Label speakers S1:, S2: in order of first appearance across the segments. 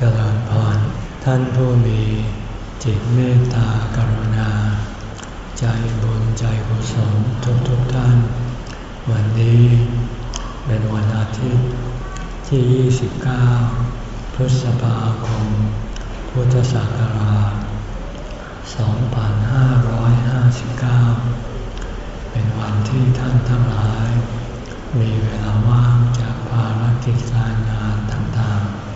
S1: เจริญพร ท่านผู้มีจิตเมตตากรุณา ใจบุญใจกุศลทุกทุกท่าน วันนี้เป็นวันอาทิตย์ที่ 29 พฤษภาคม พุทธศักราช 2559 เป็นวันที่ท่านทั้งหลาย มีเวลาว่างจากภารกิจการงานต่างๆ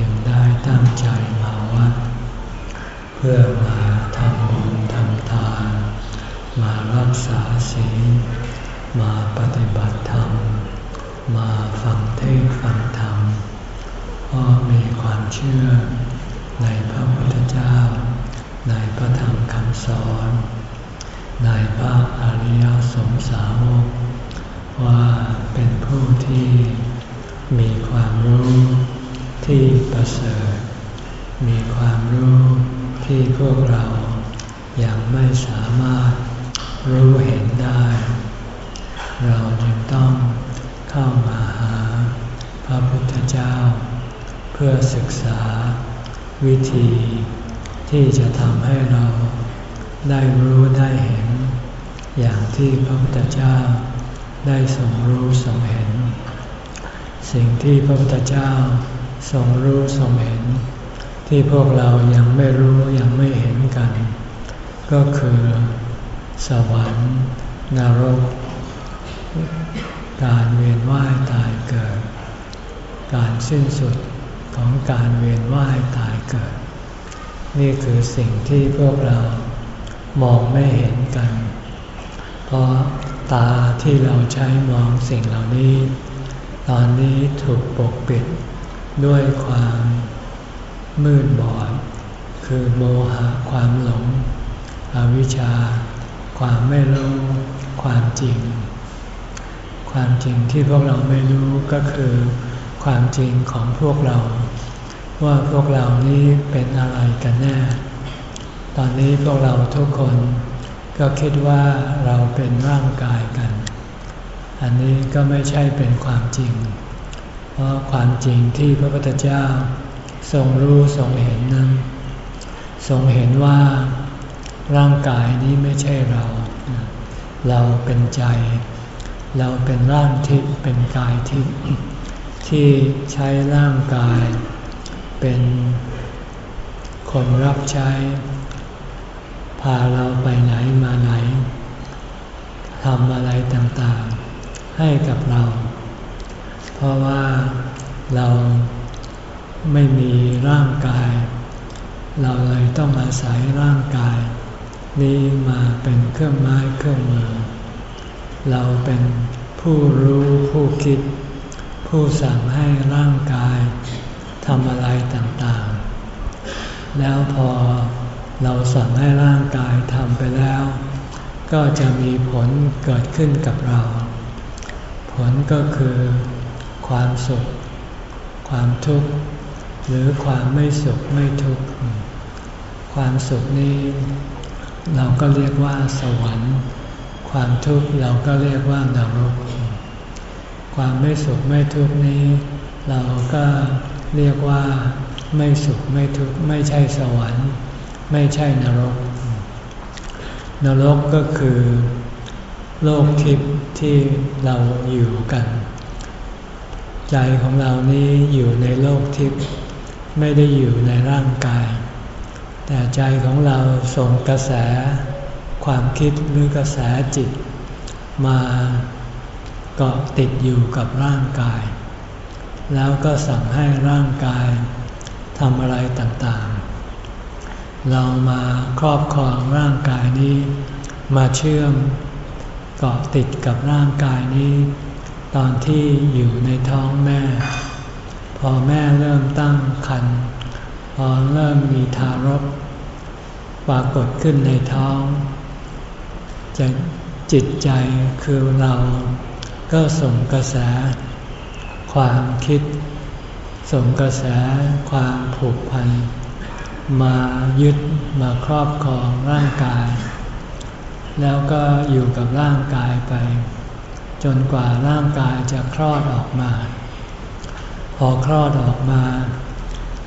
S1: ยังได้ตั้งใจมาวัด เพื่อมาทำบุญทำทาน มารักษาศีลมาปฏิบัติธรรม มาฟังเทศฟังธรรมเพราะมีความเชื่อในพระพุทธเจ้า ในพระธรรมคำสอน ในพระอริยสงสาวกว่าเป็นผู้ที่มีความรู้ที่ ประเสริฐ มีความรู้ที่พวกเรายัางไม่สามารถรู้เห็นได้ เราจึงต้องเข้ามาหาพระพุทธเจ้า เพื่อศึกษาวิธีที่จะทำให้เราได้รู้ได้เห็น อย่างที่พระพุทธเจ้าได้ทรงรู้ทรงเห็น สิ่งที่พระพุทธเจ้า ทรงรู้ทรงเห็น ที่พวกเรายังไม่รู้ยังไม่เห็นกัน ก็คือ สวรรค์นรก การเวียนว่ายตายเกิด การสิ้นสุดของการเวียนว่ายตายเกิด นี่คือสิ่งที่พวกเรามองไม่เห็นกัน เพราะตาที่เราใช้มองสิ่งเหล่านี้ ตอนนี้ถูกปกปิด ด้วยความมืดบอด คือโมหะความหลง อวิชชา ความไม่รู้ความจริง ความจริงที่พวกเราไม่รู้ก็คือความจริงของพวกเรา ว่าพวกเรานี้เป็นอะไรกันแน่ ตอนนี้พวกเราทุกคนก็คิดว่าเราเป็นร่างกายกัน อันนี้ก็ไม่ใช่เป็นความจริง เพราะความจริงที่พระพุทธเจ้า ทรงรู้ทรงเห็นนั้น ทรงเห็นว่าร่างกายนี้ไม่ใช่เรา เราเป็นใจ เราเป็นร่างทิพย์เป็นกายทิพย์ที่ใช้ร่างกาย เป็นคนรับใช้ พาเราไปไหนมาไหนทำอะไรต่างๆ ให้กับเรา ราะว่าเราไม่มีร่างกาย เราเลยต้องอาศัยร่างกาย นี้มาเป็นเครื่องไม้เครื่องมือ เราเป็นผู้รู้ผู้คิด ผู้สั่งให้ร่างกายทำอะไรต่างๆ แล้วพอเราสั่งให้ร่างกายทำไปแล้ว ก็จะมีผลเกิดขึ้นกับเรา ผลก็คือ ความสุข ความทุกข์ หรือความไม่สุขไม่ทุกข์ ความสุขนี้ เราก็เรียกว่าสวรรค์ ความทุกข์เราก็เรียกว่านรก ความไม่สุขไม่ทุกข์นี้ เราก็เรียกว่าไม่สุขไม่ทุกข์ไม่ใช่สวรรค์ ไม่ใช่นรก นรกก็คือ โลกทิพย์ที่เราอยู่กัน ใจของเรานี้อยู่ในโลกทิพย์ไม่ได้อยู่ในร่างกาย แต่ใจของเราส่งกระแส ความคิดหรือกระแสจิต มาเกาะติดอยู่กับร่างกาย แล้วก็สั่งให้ร่างกายทำอะไรต่างๆ เรามาครอบครองร่างกายนี้ มาเชื่อมเกาะติดกับร่างกายนี้ ตอนที่อยู่ในท้องแม่ พอแม่เริ่มตั้งครรภ์พอเริ่มมีทารก ปรากฏขึ้นในท้องจะจิตใจคือเราก็ส่งกระแส ความคิด ส่งกระแสความผูกพัน มายึดมาครอบครองร่างกาย แล้วก็อยู่กับร่างกายไป จนกว่าร่างกายจะคลอดออกมา พอคลอดออกมา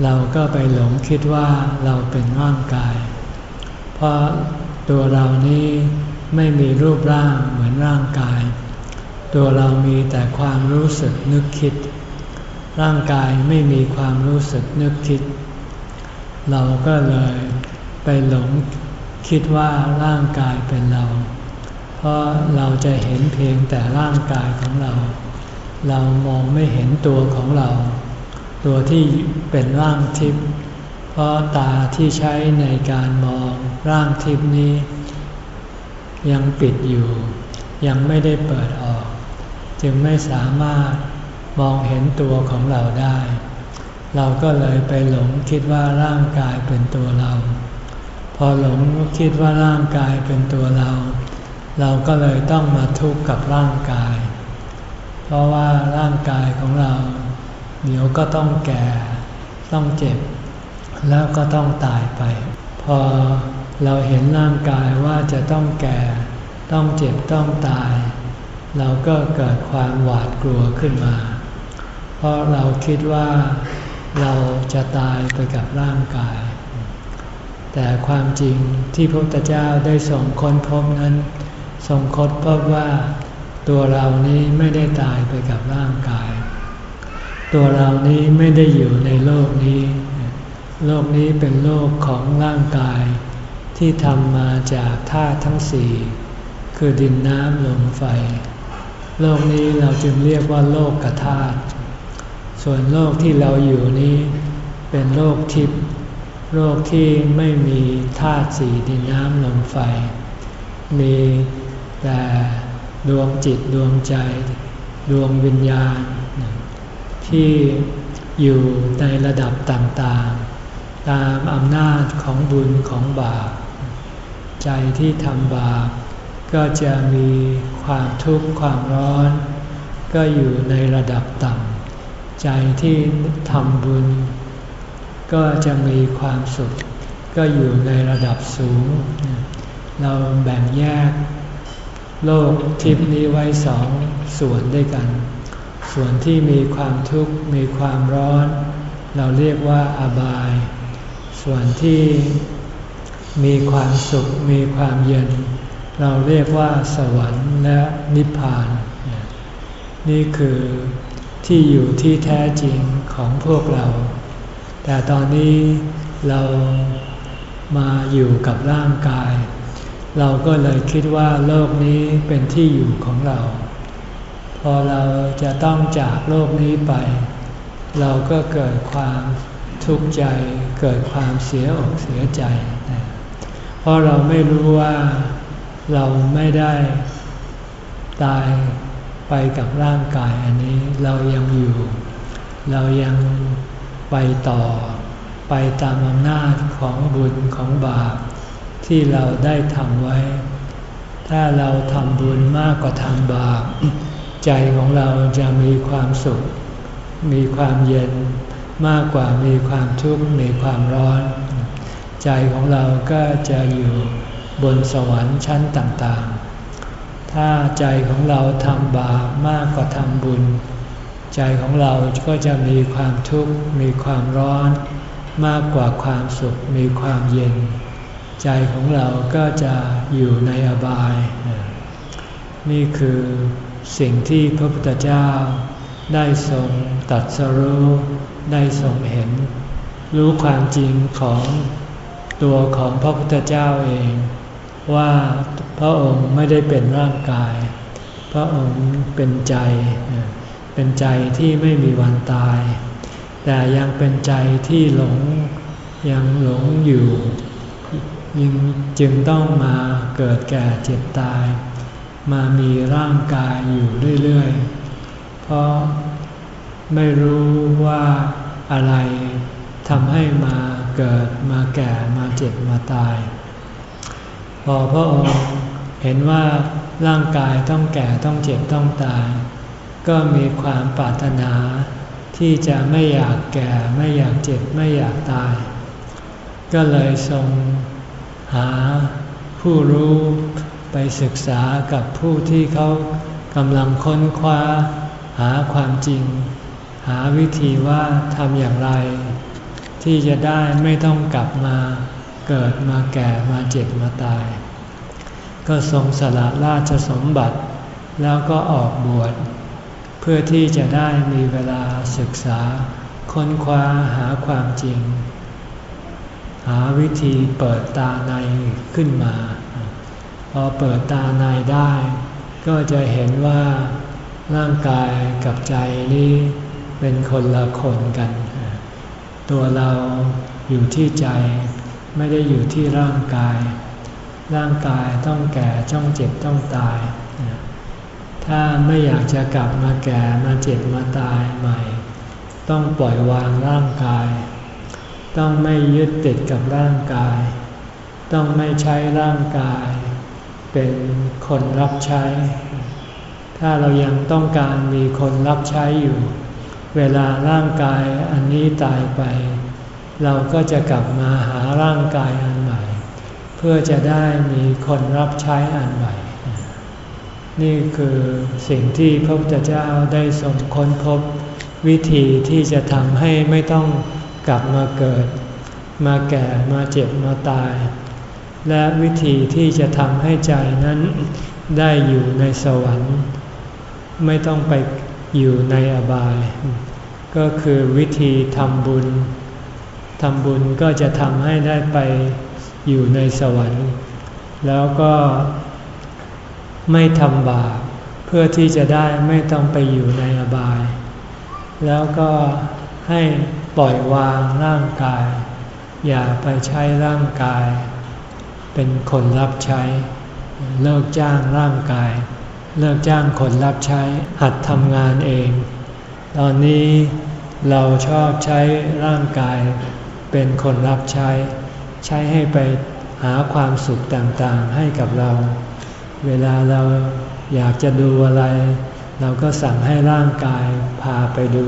S1: เราก็ไปหลงคิดว่าเราเป็นร่างกาย เพราะตัวเรานี้ไม่มีรูปร่างเหมือนร่างกาย ตัวเรามีแต่ความรู้สึกนึกคิด ร่างกายไม่มีความรู้สึกนึกคิด เราก็เลยไปหลงคิดว่าร่างกายเป็นเรา พราะเราจะเห็นเพียงแต่ร่างกายของเรา เรามองไม่เห็นตัวของเรา ตัวที่เป็นร่างทิพย์ เพราะตาที่ใช้ในการมองร่างทิพย์นี้ ยังปิดอยู่ ยังไม่ได้เปิดออก จึงไม่สามารถมองเห็นตัวของเราได้ เราก็เลยไปหลงคิดว่าร่างกายเป็นตัวเรา พอหลงคิดว่าร่างกายเป็นตัวเรา เราก็เลยต้องมาทุกข์กับร่างกาย เพราะว่าร่างกายของเรา เดี๋ยวก็ต้องแก่ ต้องเจ็บ แล้วก็ต้องตายไป พอเราเห็นร่างกายว่าจะต้องแก่ ต้องเจ็บต้องตาย เราก็เกิดความหวาดกลัวขึ้นมา เพราะเราคิดว่าเราจะตายไปกับร่างกาย แต่ความจริงที่พระพุทธเจ้าได้ส่งค้นพบนั้น ส่งค้นพบว่า ตัวเรานี้ไม่ได้ตายไปกับร่างกาย ตัวเรานี้ไม่ได้อยู่ในโลกนี้ โลกนี้เป็นโลกของร่างกาย ที่ทำมาจากธาตุทั้งสี่คือดินน้ำลมไฟ โลกนี้เราจึงเรียกว่าโลกกธาตุส่วนโลกที่เราอยู่นี้ เป็นโลกทิพย์โลกที่ไม่มีธาตุสี่ดินน้ำลมไฟ มี แต่ดวงจิตดวงใจ ดวงวิญญาณ ที่อยู่ในระดับต่างๆ ตามอำนาจของบุญของบาป ใจที่ทำบาป ก็จะมีความทุกข์ความร้อน ก็อยู่ในระดับต่ำใจที่ทำบุญ ก็จะมีความสุข ก็อยู่ในระดับสูง เราแบ่งแยก โลกทิพนี้ไว้สองส่วนด้วยกัน ส่วนที่มีความทุกข์มีความร้อน เราเรียกว่าอบาย ส่วนที่มีความสุขมีความเย็น เราเรียกว่าสวรรค์และนิพพาน นี่คือที่อยู่ที่แท้จริงของพวกเรา แต่ตอนนี้เรามาอยู่กับร่างกาย เราก็เลยคิดว่าโลกนี้เป็นที่อยู่ของเรา พอเราจะต้องจากโลกนี้ไป เราก็เกิดความทุกข์ใจ เกิดความเสียอกเสียใจ เพราะเราไม่รู้ว่าเราไม่ได้ตายไปกับร่างกายอันนี้เรายังอยู่ เรายังไปต่อ ไปตามอำนาจของบุญของบาป ที่เราได้ทำไว้ ถ้าเราทำบุญมากกว่าทำบาป ใจของเราจะมีความสุข มีความเย็นมากกว่ามีความทุกข์มีความร้อน ใจของเราก็จะอยู่บนสวรรค์ชั้นต่างๆ ถ้าใจของเราทำบาปมากกว่าทำบุญ ใจของเราก็จะมีความทุกข์มีความร้อน มากกว่าความสุขมีความเย็น ใจของเราก็จะอยู่ในอบาย นี่คือสิ่งที่พระพุทธเจ้าได้ทรงตัดสรู้ได้ทรงเห็น รู้ความจริงของตัวของพระพุทธเจ้าเอง ว่าพระองค์ไม่ได้เป็นร่างกาย พระองค์เป็นใจ เป็นใจที่ไม่มีวันตาย แต่ยังเป็นใจที่หลงยังหลงอยู่ ยังจึงต้องมาเกิดแก่เจ็บตาย มามีร่างกายอยู่เรื่อยๆ เพราะไม่รู้ว่าอะไรทำให้มาเกิดมาแก่มาเจ็บมาตาย พอพระองค์เห็นว่าร่างกายต้องแก่ต้องเจ็บต้องตาย ก็มีความปรารถนาที่จะไม่อยากแก่ไม่อยากเจ็บไม่อยากตาย ก็เลยทรง หาผู้รู้ไปศึกษากับผู้ที่เขากำลังค้นคว้า หาความจริง หาวิธีว่าทำอย่างไร ที่จะได้ไม่ต้องกลับมาเกิดมาแก่มาเจ็บมาตาย ก็ทรงสละราชสมบัติ แล้วก็ออกบวชเพื่อที่จะได้มีเวลาศึกษาค้นคว้าหาความจริง หาวิธีเปิดตาในขึ้นมา พอเปิดตาในได้ ก็จะเห็นว่าร่างกายกับใจนี้เป็นคนละคนกัน ตัวเราอยู่ที่ใจไม่ได้อยู่ที่ร่างกาย ร่างกายต้องแก่ต้องเจ็บต้องตาย ถ้าไม่อยากจะกลับมาแก่มาเจ็บมาตายใหม่ ต้องปล่อยวางร่างกาย ต้องไม่ยึดติดกับร่างกาย ต้องไม่ใช้ร่างกาย เป็นคนรับใช้ ถ้าเรายังต้องการมีคนรับใช้อยู่ เวลาร่างกายอันนี้ตายไป เราก็จะกลับมาหาร่างกายอันใหม่ เพื่อจะได้มีคนรับใช้อันใหม่ นี่คือสิ่งที่พระพุทธเจ้าได้ทรงค้นพบวิธีที่จะทำให้ไม่ต้อง กลับมาเกิด มาแก่มาเจ็บมาตาย และวิธีที่จะทำให้ใจนั้นได้อยู่ในสวรรค์ ไม่ต้องไปอยู่ในอบาย ก็คือวิธีทำบุญทำบุญก็จะทำให้ได้ไปอยู่ในสวรรค์ แล้วก็ไม่ทำบาปเพื่อที่จะได้ไม่ต้องไปอยู่ในอบาย แล้วก็ให้ ปล่อยวางร่างกาย อย่าไปใช้ร่างกาย เป็นคนรับใช้ เลิกจ้างร่างกาย เลิกจ้างคนรับใช้ หัดทำงานเอง ตอนนี้เราชอบใช้ร่างกายเป็นคนรับใช้ ใช้ให้ไปหาความสุขต่างๆให้กับเรา เวลาเราอยากจะดูอะไร เราก็สั่งให้ร่างกายพาไปดู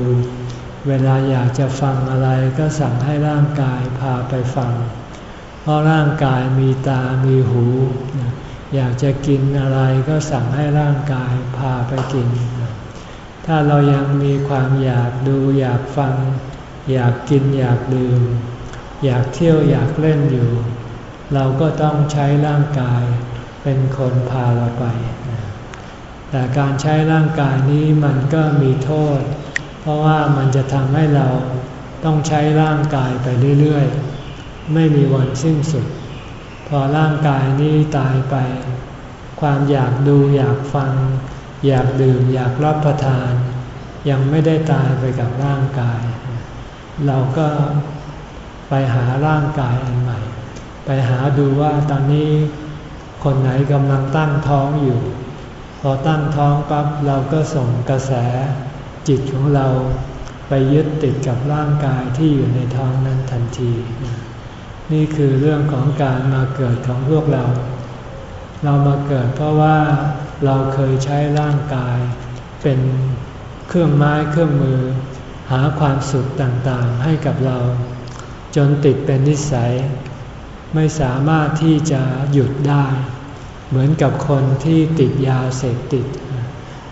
S1: เวลาอยากจะฟังอะไรก็สั่งให้ร่างกายพาไปฟัง เพราะร่างกายมีตา มีหู อยากจะกินอะไรก็สั่งให้ร่างกายพาไปกิน ถ้าเรายังมีความอยากดูอยากฟัง อยากกินอยากดื่ม อยากเที่ยวอยากเล่นอยู่ เราก็ต้องใช้ร่างกายเป็นคนพาเราไป แต่การใช้ร่างกายนี้มันก็มีโทษ ราะว่ามันจะทำให้เราต้องใช้ร่างกายไปเรื่อยๆ ไม่มีวันสิ้นสุด พอร่างกายนี้ตายไป ความอยากดูอยากฟัง อยากดื่มอยากรับประทาน ยังไม่ได้ตายไปกับร่างกาย เราก็ไปหาร่างกายอันใหม่ ไปหาดูว่าตอนนี้คนไหนกำลังตั้งท้องอยู่ พอตั้งท้องปั๊บเราก็ส่งกระแส จิตของเราไปยึดติดกับร่างกายที่อยู่ในท้องนั้นทันที นี่คือเรื่องของการมาเกิดของพวกเรา เรามาเกิดเพราะว่าเราเคยใช้ร่างกาย เป็นเครื่องไม้เครื่องมือ หาความสุขต่างๆให้กับเรา จนติดเป็นนิสัย ไม่สามารถที่จะหยุดได้ เหมือนกับคนที่ติดยาเสพติด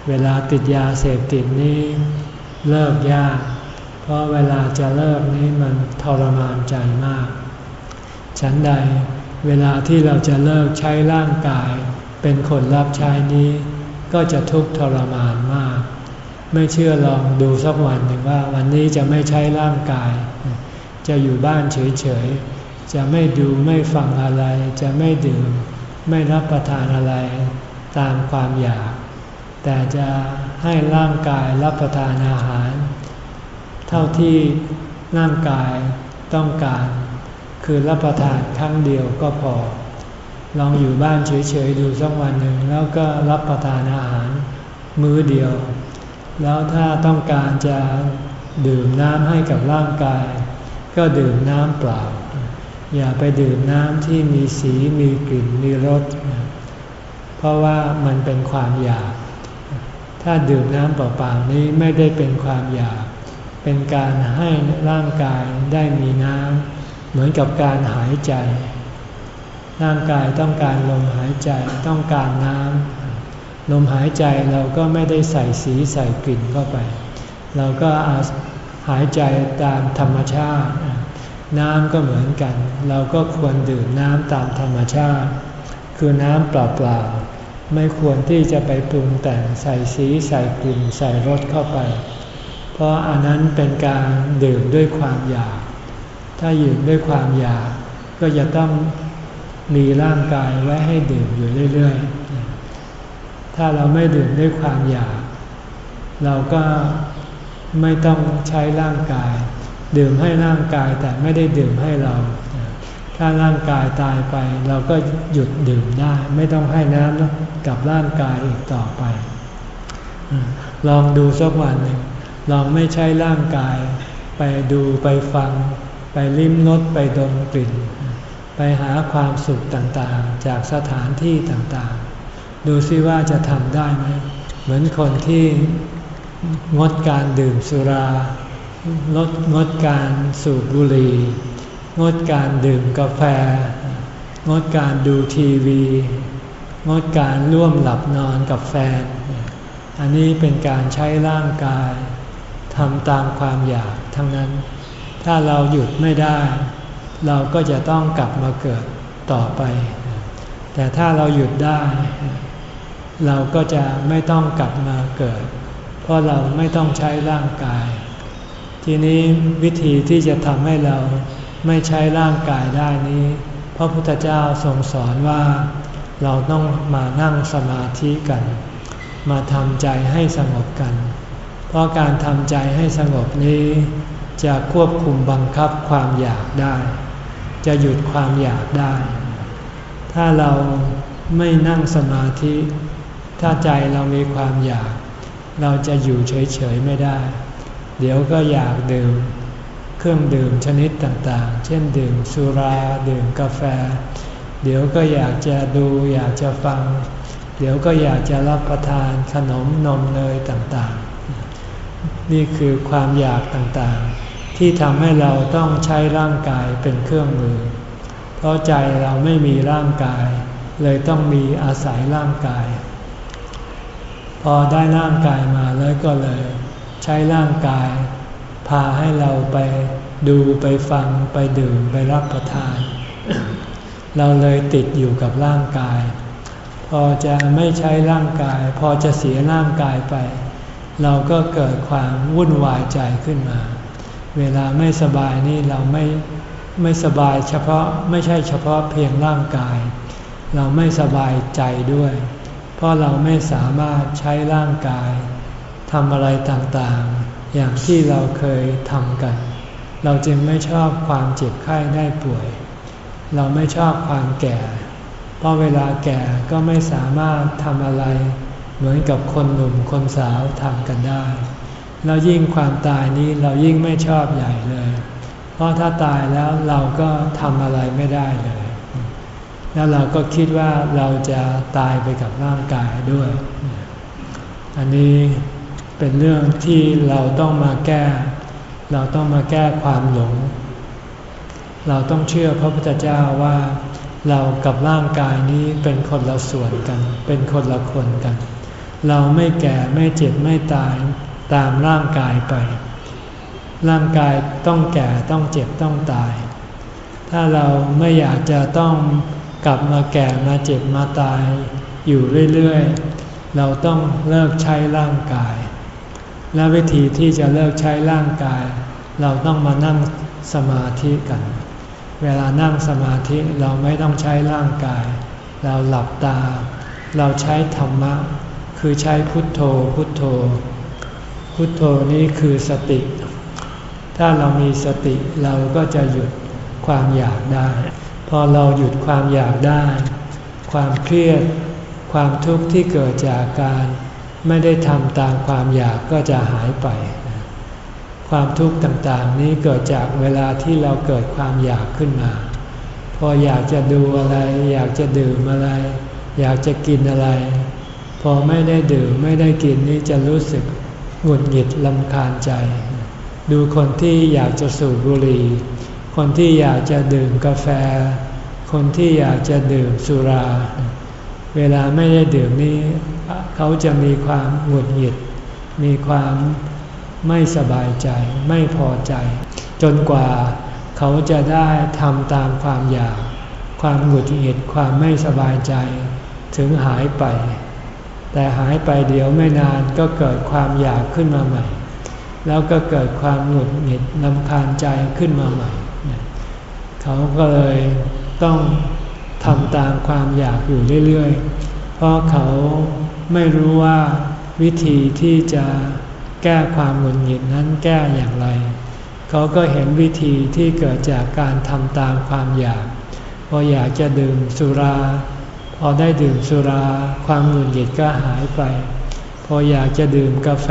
S1: เวลาติดยาเสพติดนี้เลิกยาก เพราะเวลาจะเลิกนี้มันทรมานใจมาก ฉันใดเวลาที่เราจะเลิกใช้ร่างกาย เป็นคนรับใช้นี้ ก็จะทุกข์ทรมานมาก ไม่เชื่อลองดูสักวันหนึ่งว่าวันนี้จะไม่ใช้ร่างกาย จะอยู่บ้านเฉยๆ จะไม่ดูไม่ฟังอะไร จะไม่ดื่ม ไม่รับประทานอะไร ตามความอยาก แต่จะให้ร่างกายรับประทานอาหาร เท่าที่ร่างกายต้องการ คือรับประทานครั้งเดียวก็พอ ลองอยู่บ้านเฉยๆดูสักวันหนึ่งแล้วก็รับประทานอาหารมื้อเดียว แล้วถ้าต้องการจะดื่มน้ำให้กับร่างกาย ก็ดื่มน้ำเปล่า อย่าไปดื่มน้ำที่มีสีมีกลิ่นมีรส เพราะว่ามันเป็นความอยาก ถ้าดื่มน้ำเปล่าๆนี้ไม่ได้เป็นความอยาก เป็นการให้ร่างกายได้มีน้ำเหมือนกับการหายใจ ร่างกายต้องการลมหายใจต้องการน้ำลมหายใจเราก็ไม่ได้ใส่สีใส่กลิ่นเข้าไป เราก็อาหายใจตามธรรมชาติ น้ำก็เหมือนกัน เราก็ควรดื่มน้ำตามธรรมชาติ คือน้ำเปล่าๆ ไม่ควรที่จะไปปรุงแต่งใส่สีใส่กลิ่นใส่รสเข้าไป เพราะอันนั้นเป็นการดื่มด้วยความอยาก ถ้าอยู่ด้วยความอยาก ก็จะต้องมีร่างกายไว้ให้ดื่มอยู่เรื่อยๆ ถ้าเราไม่ดื่มด้วยความอยาก เราก็ไม่ต้องใช้ร่างกาย ดื่มให้ร่างกายแต่ไม่ได้ดื่มให้เรา ถ้าร่างกายตายไปเราก็หยุดดื่มได้ ไม่ต้องให้น้ำ กับร่างกายอีกต่อไป ลองดูสักวันหนึ่งลองไม่ใช้ร่างกาย ไปดูไปฟัง ไปลิ้มรสไปดมกลิ่น ไปหาความสุขต่างๆ จากสถานที่ต่างๆ ดูซิว่าจะทำได้ไหมเหมือนคนที่งดการดื่มสุรา ลดงดการสูบบุหรี่ งดการดื่มกาแฟ งดการดูทีวี งดการร่วมหลับนอนกับแฟน อันนี้เป็นการใช้ร่างกายทำตามความอยากทั้งนั้น ถ้าเราหยุดไม่ได้ เราก็จะต้องกลับมาเกิดต่อไป แต่ถ้าเราหยุดได้ เราก็จะไม่ต้องกลับมาเกิด เพราะเราไม่ต้องใช้ร่างกาย ทีนี้วิธีที่จะทำให้เราไม่ใช้ร่างกายได้นี้ พระพุทธเจ้าทรงสอนว่า เราต้องมานั่งสมาธิกัน มาทำใจให้สงบกัน เพราะการทำใจให้สงบนี้ จะควบคุมบังคับความอยากได้ จะหยุดความอยากได้ ถ้าเราไม่นั่งสมาธิ ถ้าใจเรามีความอยาก เราจะอยู่เฉยๆไม่ได้ เดี๋ยวก็อยากดื่ม เครื่องดื่มชนิดต่างๆ เช่นดื่มสุรา ดื่มกาแฟ เดี๋ยวก็อยากจะดูอยากจะฟัง เดี๋ยวก็อยากจะรับประทานขนมนมเนยต่างๆ นี่คือความอยากต่างๆ ที่ทำให้เราต้องใช้ร่างกายเป็นเครื่องมือ เพราะใจเราไม่มีร่างกาย เลยต้องมีอาศัยร่างกาย พอได้ร่างกายมาแล้วก็เลย ใช้ร่างกาย พาให้เราไปดูไปฟังไปดื่มไปรับประทาน เราเลยติดอยู่กับร่างกาย พอจะไม่ใช้ร่างกาย พอจะเสียร่างกายไป เราก็เกิดความวุ่นวายใจขึ้นมา เวลาไม่สบายนี่เราไม่ไม่สบายเฉพาะไม่ใช่เฉพาะเพียงร่างกาย เราไม่สบายใจด้วย เพราะเราไม่สามารถใช้ร่างกายทำอะไรต่างๆ อย่างที่เราเคยทำกัน เราจึงไม่ชอบความเจ็บไข้ได้ป่วย เราไม่ชอบความแก่ เพราะเวลาแก่ก็ไม่สามารถทำอะไร เหมือนกับคนหนุ่มคนสาวทำกันได้ แล้วยิ่งความตายนี้เรายิ่งไม่ชอบใหญ่เลย เพราะถ้าตายแล้วเราก็ทำอะไรไม่ได้เลย แล้วเราก็คิดว่าเราจะตายไปกับร่างกายด้วย อันนี้เป็นเรื่องที่เราต้องมาแก้ เราต้องมาแก้ความหลง เราต้องเชื่อพระพุทธเจ้าว่า เรากับร่างกายนี้เป็นคนละส่วนกัน เป็นคนละคนกัน เราไม่แก่ไม่เจ็บไม่ตายตามร่างกายไป ร่างกายต้องแก่ต้องเจ็บต้องตาย ถ้าเราไม่อยากจะต้องกลับมาแก่มาเจ็บมาตายอยู่เรื่อยๆ เราต้องเลิกใช้ร่างกาย และวิธีที่จะเลิกใช้ร่างกาย เราต้องมานั่งสมาธิกัน เวลานั่งสมาธิเราไม่ต้องใช้ร่างกาย เราหลับตา เราใช้ธรรมะ คือใช้พุทโธพุทโธ พุทโธนี้คือสติ ถ้าเรามีสติเราก็จะหยุดความอยากได้ พอเราหยุดความอยากได้ ความเครียด ความทุกข์ที่เกิดจากการ ไม่ได้ทำตามความอยากก็จะหายไป ความทุกข์ต่างๆ นี้เกิดจากเวลาที่เราเกิดความอยากขึ้นมา พออยากจะดูอะไร อยากจะดื่มอะไร อยากจะกินอะไร พอไม่ได้ดื่มไม่ได้กินนี้จะรู้สึกหงุดหงิดลำคาญใจ ดูคนที่อยากจะสูบบุหรี่ คนที่อยากจะดื่มกาแฟ คนที่อยากจะดื่มสุรา เวลาไม่ได้ดื่มนี้ เขาจะมีความหงุดหงิด มีความ ไม่สบายใจไม่พอใจ จนกว่าเขาจะได้ทำตามความอยาก ความหงุดหงิดความไม่สบายใจ ถึงหายไป แต่หายไปเดี๋ยวไม่นานก็เกิดความอยากขึ้นมาใหม่ แล้วก็เกิดความหงุดหงิดนำคาญใจขึ้นมาใหม่ เขาก็เลยต้องทำตามความอยากอยู่เรื่อยๆ เพราะเขาไม่รู้ว่าวิธีที่จะ แก้ความหงุดหงิดนั้นแก้อย่างไร เขาก็เห็นวิธีที่เกิดจากการทำตามความอยาก พออยากจะดื่มสุรา พอได้ดื่มสุรา ความหงุดหงิดก็หายไป พออยากจะดื่มกาแฟ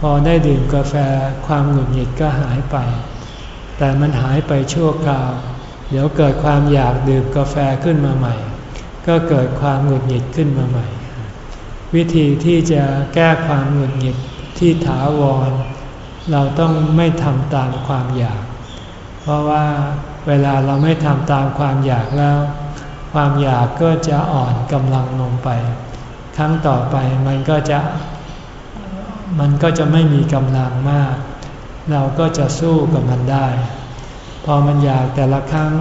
S1: พอได้ดื่มกาแฟ ความหงุดหงิดก็หายไป แต่มันหายไปชั่วคราว เดี๋ยวเกิดความอยากดื่มกาแฟขึ้นมาใหม่ ก็เกิดความหงุดหงิดขึ้นมาใหม่ วิธีที่จะแก้ความหงุดหงิด ที่ถาวร เราต้องไม่ทำตามความอยาก เพราะว่าเวลาเราไม่ทำตามความอยากแล้ว ความอยากก็จะอ่อนกำลังลงไป ครั้งต่อไปมันก็จะ มันก็จะไม่มีกำลังมาก เราก็จะสู้กับมันได้ พอมันอยากแต่ละครั้ง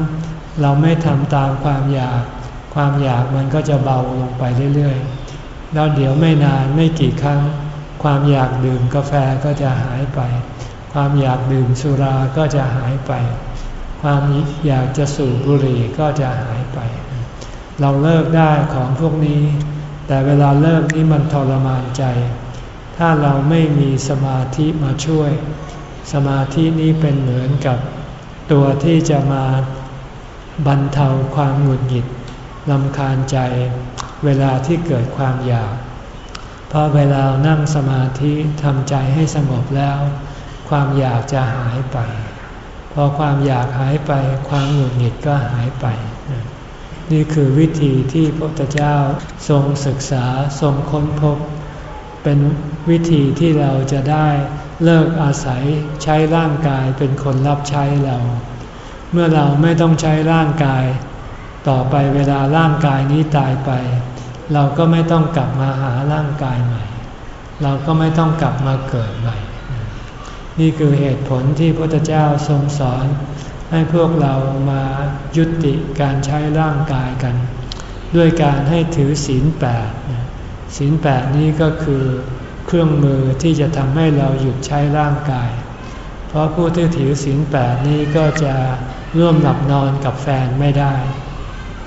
S1: เราไม่ทำตามความอยาก ความอยากมันก็จะเบาลงไปเรื่อยๆ แล้วเดี๋ยวไม่นานไม่กี่ครั้ง ความอยากดื่มกาแฟก็จะหายไป ความอยากดื่มสุราก็จะหายไป ความอยากจะสูบบุหรี่ก็จะหายไป เราเลิกได้ของพวกนี้ แต่เวลาเลิกนี้มันทรมานใจ ถ้าเราไม่มีสมาธิมาช่วย สมาธินี้เป็นเหมือนกับตัวที่จะมาบรรเทาความหงุดหงิดลำคาญใจ เวลาที่เกิดความอยาก พราะเวลานั่งสมาธิทำใจให้สงบแล้ว ความอยากจะหายไป พอความอยากหายไป ความหงุดหงิดก็หายไป นี่คือวิธีที่พระพุทธเจ้าทรงศึกษาทรงค้นพบ เป็นวิธีที่เราจะได้เลิกอาศัยใช้ร่างกายเป็นคนรับใช้เรา เมื่อเราไม่ต้องใช้ร่างกาย ต่อไปเวลาร่างกายนี้ตายไป เราก็ไม่ต้องกลับมาหาร่างกายใหม่ เราก็ไม่ต้องกลับมาเกิดใหม่ นี่คือเหตุผลที่พระพุทธเจ้าทรงสอน ให้พวกเรามายุติการใช้ร่างกายกัน ด้วยการให้ถือศีลแปดศีลแปดนี้ก็คือเครื่องมือที่จะทำให้เราหยุดใช้ร่างกาย เพราะผู้ที่ถือศีลแปดนี้ก็จะร่วมหลับนอนกับแฟนไม่ได้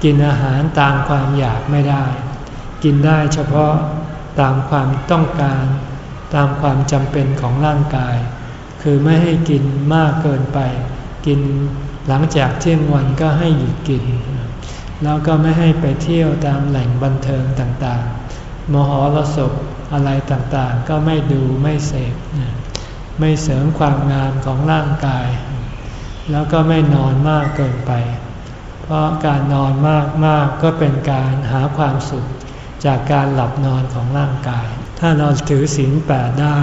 S1: กินอาหารตามความอยากไม่ได้ กินได้เฉพาะตามความต้องการ ตามความจำเป็นของร่างกาย คือไม่ให้กินมากเกินไป กินหลังจากเที่ยงวันก็ให้หยุดกิน แล้วก็ไม่ให้ไปเที่ยวตามแหล่งบันเทิงต่างๆ มหรสพอะไรต่างๆ ก็ไม่ดูไม่เสพไม่เสริมความงามของร่างกาย แล้วก็ไม่นอนมากเกินไป เพราะการนอนมากมากก็เป็นการหาความสุข จากการหลับนอนของร่างกาย ถ้าเราถือศีลแปดได้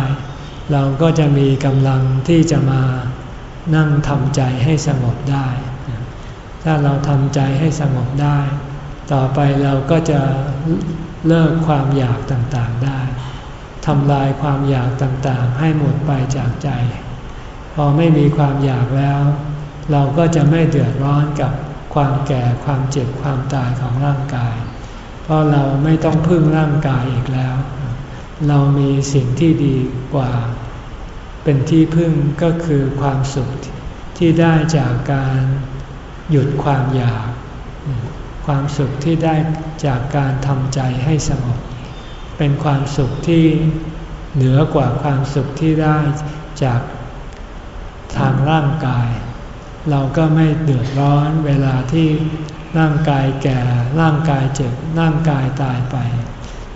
S1: เราก็จะมีกำลังที่จะมานั่งทำใจให้สงบได้ ถ้าเราทำใจให้สงบได้ ต่อไปเราก็จะเลิกความอยากต่างๆได้ทำลายความอยากต่างๆ ให้หมดไปจากใจ พอไม่มีความอยากแล้ว เราก็จะไม่เดือดร้อนกับความแก่ความเจ็บความตายของร่างกาย เพราะเราไม่ต้องพึ่งร่างกายอีกแล้ว เรามีสิ่งที่ดีกว่า เป็นที่พึ่งก็คือความสุขที่ได้จากการหยุดความอยาก ความสุขที่ได้จากการทำใจให้สงบ เป็นความสุขที่เหนือกว่าความสุขที่ได้จากทางร่างกาย เราก็ไม่เดือดร้อนเวลาที่ ร่างกายแก่ ร่างกายเจ็บ ร่างกายตายไป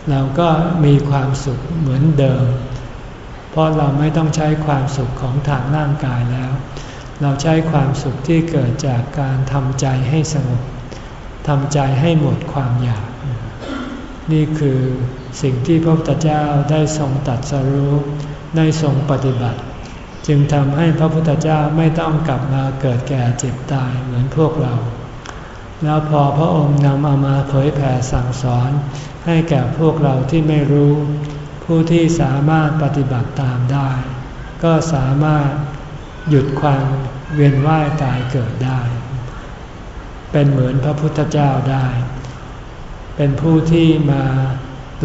S1: เราก็มีความสุขเหมือนเดิม เพราะเราไม่ต้องใช้ความสุขของทางร่างกายแล้ว เราใช้ความสุขที่เกิดจากการทำใจให้สงบทำใจให้หมดความอยาก นี่คือสิ่งที่พระพุทธเจ้าได้ทรงตัดสรู้ได้ทรงปฏิบัติ จึงทำให้พระพุทธเจ้าไม่ต้องกลับมาเกิดแก่เจ็บตายเหมือนพวกเรา แล้วพอพระองค์นำเอามาเผยแผ่สั่งสอน ให้แก่พวกเราที่ไม่รู้ ผู้ที่สามารถปฏิบัติตามได้ ก็สามารถหยุดความเวียนว่ายตายเกิดได้ เป็นเหมือนพระพุทธเจ้าได้ เป็นผู้ที่มา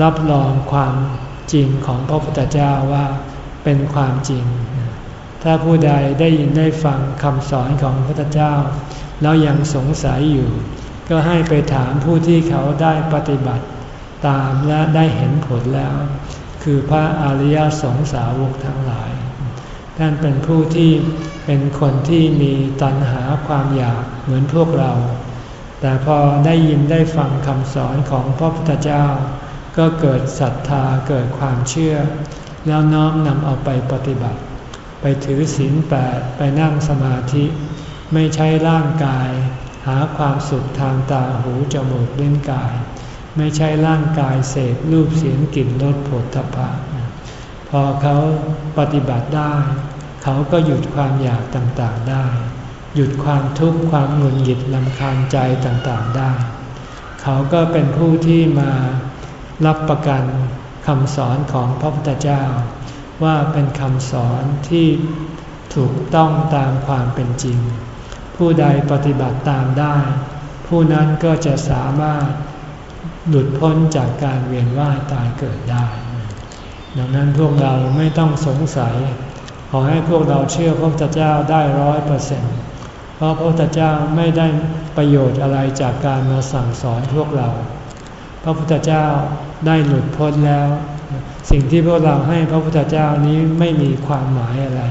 S1: รับรองความจริงของพระพุทธเจ้าว่าเป็นความจริง ถ้าผู้ใดได้ยินได้ฟังคำสอนของพระพุทธเจ้า แล้วยังสงสัยอยู่ ก็ให้ไปถามผู้ที่เขาได้ปฏิบัติ ตามและได้เห็นผลแล้ว คือพระอริยสงสาวกทั้งหลายท่านเป็นผู้ที่เป็นคนที่มีตัณหาความอยากเหมือนพวกเรา แต่พอได้ยินได้ฟังคำสอนของพระพุทธเจ้า ก็เกิดศรัทธาเกิดความเชื่อ แล้วน้อมนำเอาไปปฏิบัติ ไปถือศีลแปดไปนั่งสมาธิ ไม่ใช้ร่างกาย หาความสุขทางตาหูจมูกเล่นกาย ไม่ใช่ร่างกายเสพรูปเสียงกลิ่นรสผลทพะพอเขาปฏิบัติได้ เขาก็หยุดความอยากต่างๆได้ หยุดความทุกข์ความหงุดหงิดลำคาญใจต่างๆได้ เขาก็เป็นผู้ที่มารับประกันคำสอนของพระพุทธเจ้า ว่าเป็นคำสอนที่ถูกต้องตามความเป็นจริง ผู้ใดปฏิบัติตามได้ ผู้นั้นก็จะสามารถหลุดพ้นจากการเวียนว่ายตายเกิดได้ ดังนั้นพวกเราไม่ต้องสงสัย ขอให้พวกเราเชื่อพระพุทธเจ้าได้ร้อยเปอร์เซ็นต์เพราะพระพุทธเจ้าไม่ได้ประโยชน์อะไรจากการมาสั่งสอนพวกเรา พระพุทธเจ้าได้หลุดพ้นแล้ว สิ่งที่พวกเราให้พระพุทธเจ้านี้ไม่มีความหมายอะไร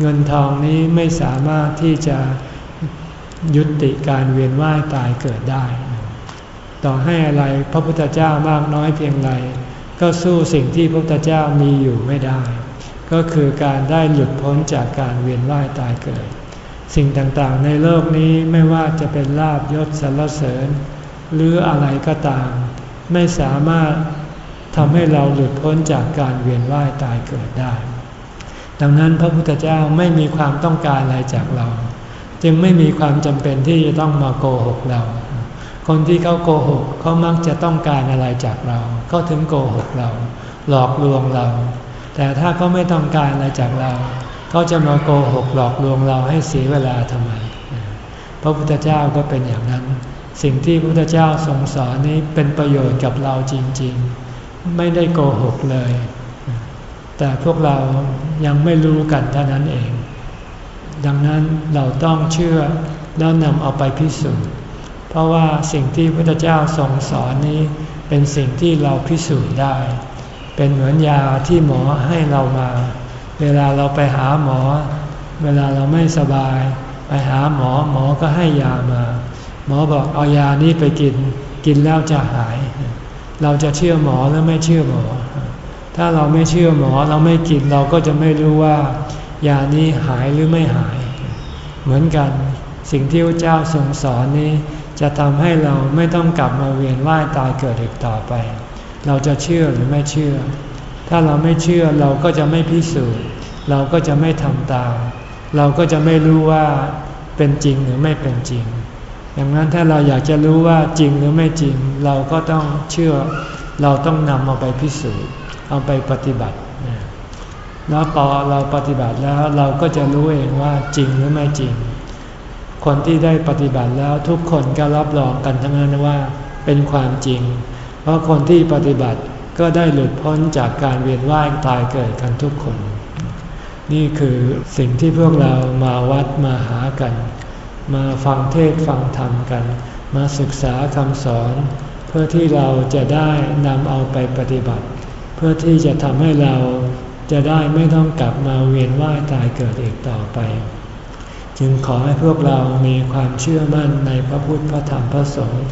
S1: เงินทองนี้ไม่สามารถที่จะ ยุติการเวียนว่ายตายเกิดได้ ต่อให้อะไรพระพุทธเจ้ามากน้อยเพียงไรก็สู้สิ่งที่พระพุทธเจ้ามีอยู่ไม่ได้ ก็คือการได้หลุดพ้นจากการเวียนว่ายตายเกิด สิ่งต่างๆในโลกนี้ไม่ว่าจะเป็นลาบยศสรรเสริญ หรืออะไรก็ตาม ไม่สามารถทำให้เราหลุดพ้นจากการเวียนว่ายตายเกิดได้ ดังนั้นพระพุทธเจ้าไม่มีความต้องการอะไรจากเรา จึงไม่มีความจำเป็นที่จะต้องมาโกหกเรา คนที่เขาโกหกเขามักจะต้องการอะไรจากเราเขาถึงโกหกเรา หลอกลวงเรา แต่ถ้าเขาไม่ต้องการอะไรจากเราเขาจะมาโกหกหลอกลวงเราให้เสียเวลาทำไม พระพุทธเจ้าก็เป็นอย่างนั้น สิ่งที่พระพุทธเจ้าทรงสอนนี้เป็นประโยชน์กับเราจริง ๆ ไม่ได้โกหกเลย แต่พวกเรายังไม่รู้กันเท่านั้นเอง ดังนั้นเราต้องเชื่อแล้วนำเอาไปพิสูจน์ เพราะว่าสิ่งที่พระพุทธเจ้าทรงสอนนี้ เป็นสิ่งที่เราพิสูจน์ได้ เป็นเหมือนยาที่หมอให้เรามา เวลาเราไปหาหมอ เวลาเราไม่สบาย ไปหาหมอหมอก็ให้ยามา หมอบอกเอายานี้ไปกิน กินแล้วจะหาย เราจะเชื่อหมอหรือไม่เชื่อหมอ ถ้าเราไม่เชื่อหมอเราไม่กินเราก็จะไม่รู้ว่า ยานี้หายหรือไม่หาย เหมือนกันสิ่งที่พระเจ้าทรงสอนนี้ จะทำให้เราไม่ต้องกลับมาเวียนว่ายตายเกิดอีกต่อไป เราจะเชื่อหรือไม่เชื่อ ถ้าเราไม่เชื่อเราก็จะไม่พิสูจน์ เราก็จะไม่ทำตาม เราก็จะไม่รู้ว่าเป็นจริงหรือไม่เป็นจริงดังนั้นถ้าเราอยากจะรู้ว่าจริงหรือไม่จริง เราก็ต้องเชื่อ เราต้องนำเอาไปพิสูจน์ เอาไปปฏิบัติ แล้วพอเราปฏิบัติแล้วเราก็จะรู้เองว่าจริงหรือไม่จริง คนที่ได้ปฏิบัติแล้วทุกคนก็รับรองกันทั้งนั้นว่าเป็นความจริง เพราะคนที่ปฏิบัติก็ได้หลุดพ้นจากการเวียนว่ายตายเกิดกันทุกคน นี่คือสิ่งที่พวกเรามาวัดมาหากัน มาฟังเทศฟังธรรมกัน มาศึกษาคำสอน เพื่อที่เราจะได้นำเอาไปปฏิบัติ เพื่อที่จะทำให้เรา จะได้ไม่ต้องกลับมาเวียนว่ายตายเกิดอีกต่อไป จึงขอให้พวกเรามีความเชื่อมั่นในพระพุทธพระธรรมพระสงฆ์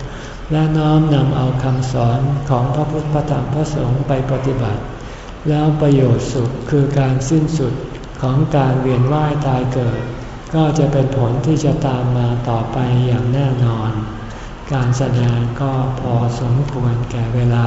S1: และน้อมนำเอาคำสอนของพระพุทธพระธรรมพระสงฆ์ไปปฏิบัติ แล้วประโยชน์สุขคือการสิ้นสุดของการเวียนว่ายตายเกิด ก็จะเป็นผลที่จะตามมาต่อไปอย่างแน่นอน การแสดงก็พอสมควรแก่เวลา